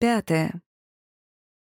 Пятое.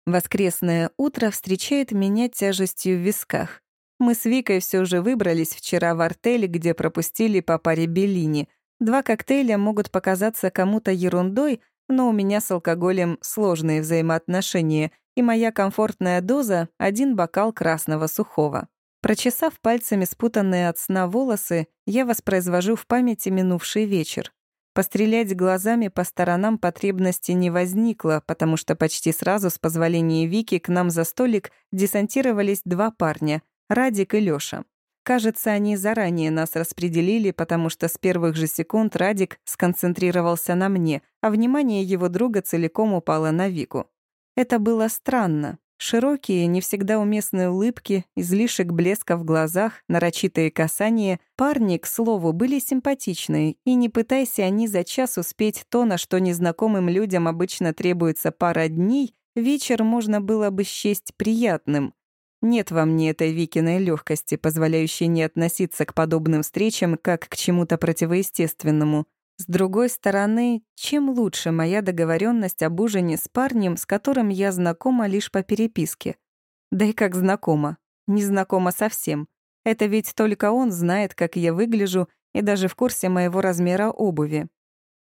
Воскресное утро встречает меня тяжестью в висках. Мы с Викой все же выбрались вчера в артель, где пропустили по паре беллини. Два коктейля могут показаться кому-то ерундой, но у меня с алкоголем сложные взаимоотношения, и моя комфортная доза — один бокал красного сухого. Прочесав пальцами спутанные от сна волосы, я воспроизвожу в памяти минувший вечер. Пострелять глазами по сторонам потребности не возникло, потому что почти сразу с позволения Вики к нам за столик десантировались два парня — Радик и Лёша. Кажется, они заранее нас распределили, потому что с первых же секунд Радик сконцентрировался на мне, а внимание его друга целиком упало на Вику. Это было странно. Широкие, не всегда уместные улыбки, излишек блеска в глазах, нарочитые касания. Парни, к слову, были симпатичные, и не пытайся они за час успеть то, на что незнакомым людям обычно требуется пара дней, вечер можно было бы счесть приятным. Нет во мне этой Викиной легкости, позволяющей не относиться к подобным встречам как к чему-то противоестественному. С другой стороны, чем лучше моя договоренность об ужине с парнем, с которым я знакома лишь по переписке? Да и как знакома. Не знакома совсем. Это ведь только он знает, как я выгляжу, и даже в курсе моего размера обуви.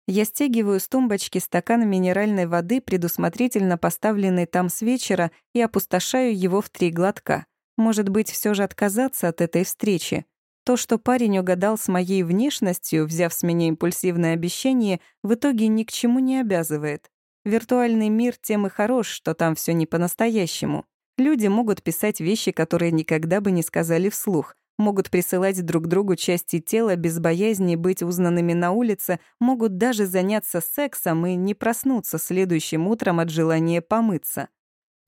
Я стягиваю с тумбочки стакан минеральной воды, предусмотрительно поставленный там с вечера, и опустошаю его в три глотка. Может быть, все же отказаться от этой встречи? То, что парень угадал с моей внешностью, взяв с меня импульсивное обещание, в итоге ни к чему не обязывает. Виртуальный мир тем и хорош, что там все не по-настоящему. Люди могут писать вещи, которые никогда бы не сказали вслух, могут присылать друг другу части тела без боязни быть узнанными на улице, могут даже заняться сексом и не проснуться следующим утром от желания помыться.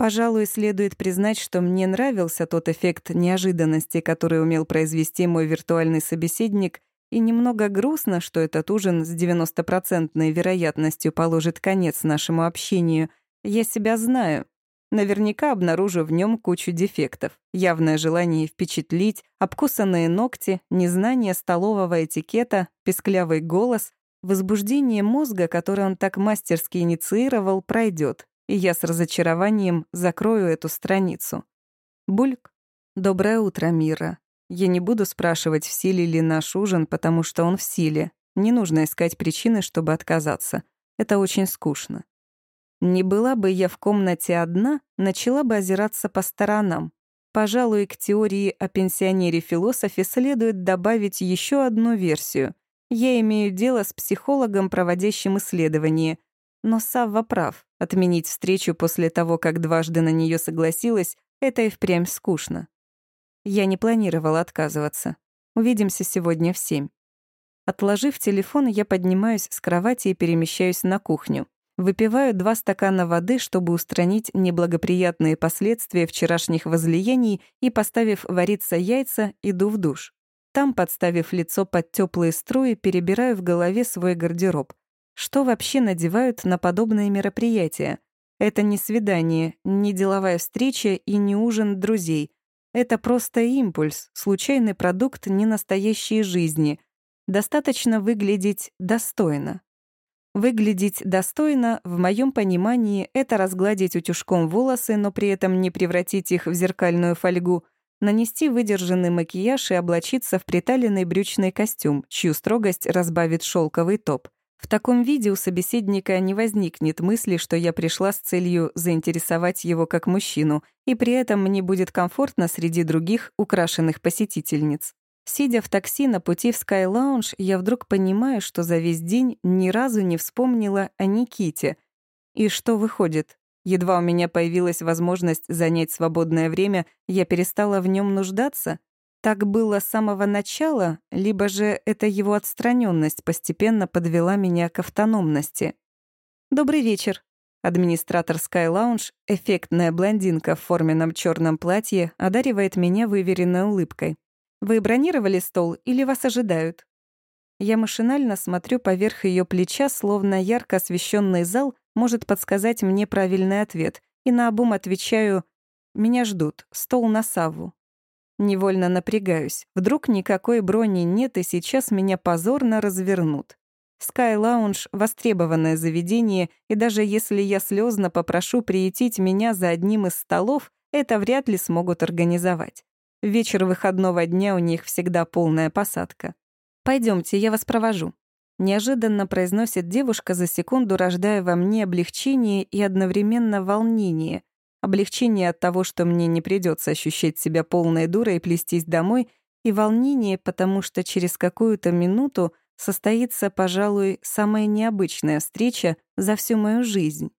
Пожалуй, следует признать, что мне нравился тот эффект неожиданности, который умел произвести мой виртуальный собеседник, и немного грустно, что этот ужин с 90% вероятностью положит конец нашему общению. Я себя знаю. Наверняка обнаружу в нем кучу дефектов. Явное желание впечатлить, обкусанные ногти, незнание столового этикета, песклявый голос, возбуждение мозга, которое он так мастерски инициировал, пройдет и я с разочарованием закрою эту страницу. Бульк. Доброе утро, Мира. Я не буду спрашивать, в силе ли наш ужин, потому что он в силе. Не нужно искать причины, чтобы отказаться. Это очень скучно. Не была бы я в комнате одна, начала бы озираться по сторонам. Пожалуй, к теории о пенсионере-философе следует добавить еще одну версию. Я имею дело с психологом, проводящим исследование — но Савва прав. Отменить встречу после того, как дважды на нее согласилась, это и впрямь скучно. Я не планировала отказываться. Увидимся сегодня в семь. Отложив телефон, я поднимаюсь с кровати и перемещаюсь на кухню. Выпиваю два стакана воды, чтобы устранить неблагоприятные последствия вчерашних возлияний и, поставив вариться яйца, иду в душ. Там, подставив лицо под теплые струи, перебираю в голове свой гардероб. Что вообще надевают на подобные мероприятия? Это не свидание, не деловая встреча и не ужин друзей. Это просто импульс, случайный продукт ненастоящей жизни. Достаточно выглядеть достойно. Выглядеть достойно, в моем понимании, это разгладить утюжком волосы, но при этом не превратить их в зеркальную фольгу, нанести выдержанный макияж и облачиться в приталенный брючный костюм, чью строгость разбавит шелковый топ — в таком виде у собеседника не возникнет мысли, что я пришла с целью заинтересовать его как мужчину, и при этом мне будет комфортно среди других украшенных посетительниц. Сидя в такси на пути в Sky Lounge, я вдруг понимаю, что за весь день ни разу не вспомнила о Никите. И что выходит? Едва у меня появилась возможность занять свободное время, я перестала в нем нуждаться? Так было с самого начала, либо же эта его отстраненность постепенно подвела меня к автономности. «Добрый вечер». Администратор Sky Lounge, эффектная блондинка в форменном черном платье, одаривает меня выверенной улыбкой. «Вы бронировали стол или вас ожидают?» Я машинально смотрю поверх ее плеча, словно ярко освещенный зал может подсказать мне правильный ответ, и наобум отвечаю «Меня ждут, стол на Савву». Невольно напрягаюсь. Вдруг никакой брони нет, и сейчас меня позорно развернут. Sky Lounge — востребованное заведение, и даже если я слезно попрошу приютить меня за одним из столов, это вряд ли смогут организовать. Вечер выходного дня у них всегда полная посадка. Пойдемте, я вас провожу. Неожиданно произносит девушка за секунду, рождая во мне облегчение и одновременно волнение. Облегчение от того, что мне не придется ощущать себя полной дурой и плестись домой, и волнение, потому что через какую-то минуту состоится, пожалуй, самая необычная встреча за всю мою жизнь.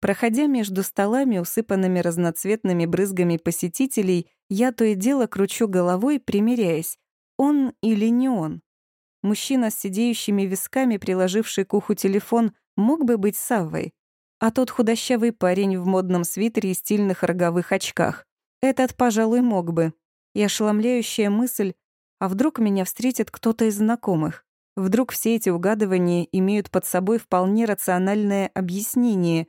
Проходя между столами, усыпанными разноцветными брызгами посетителей, я то и дело кручу головой, примеряясь, он или не он. Мужчина с сидеющими висками, приложивший к уху телефон, мог бы быть Саввой. А тот худощавый парень в модном свитере и стильных роговых очках. Этот, пожалуй, мог бы. И ошеломляющая мысль, а вдруг меня встретит кто-то из знакомых? Вдруг все эти угадывания имеют под собой вполне рациональное объяснение.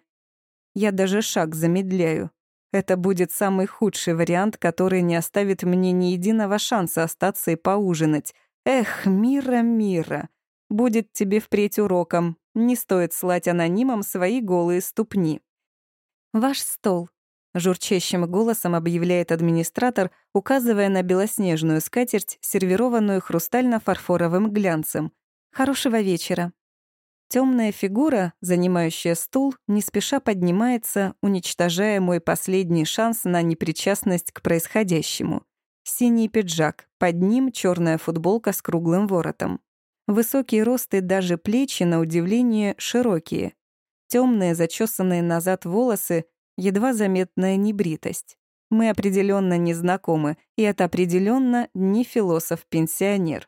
Я даже шаг замедляю. Это будет самый худший вариант, который не оставит мне ни единого шанса остаться и поужинать. Эх, Мира, Мира, будет тебе впредь уроком. Не стоит слать анонимам свои голые ступни. «Ваш стол», — журчащим голосом объявляет администратор, указывая на белоснежную скатерть, сервированную хрустально-фарфоровым глянцем. «Хорошего вечера». Темная фигура, занимающая стул, не спеша поднимается, уничтожая мой последний шанс на непричастность к происходящему. Синий пиджак, под ним черная футболка с круглым воротом. Высокий рост и даже плечи, на удивление, широкие. Темные, зачесанные назад волосы, едва заметная небритость. Мы определенно не знакомы, и это определенно не философ-пенсионер.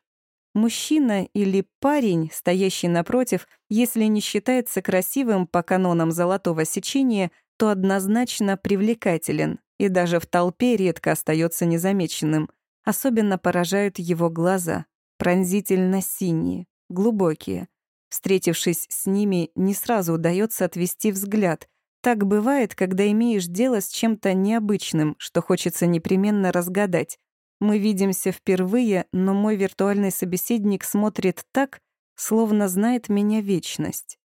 Мужчина или парень, стоящий напротив, если не считается красивым по канонам золотого сечения, то однозначно привлекателен и даже в толпе редко остается незамеченным. Особенно поражают его глаза, пронзительно синие, глубокие. Встретившись с ними, не сразу удается отвести взгляд, так бывает, когда имеешь дело с чем-то необычным, что хочется непременно разгадать. Мы видимся впервые, но мой виртуальный собеседник смотрит так, словно знает меня вечность.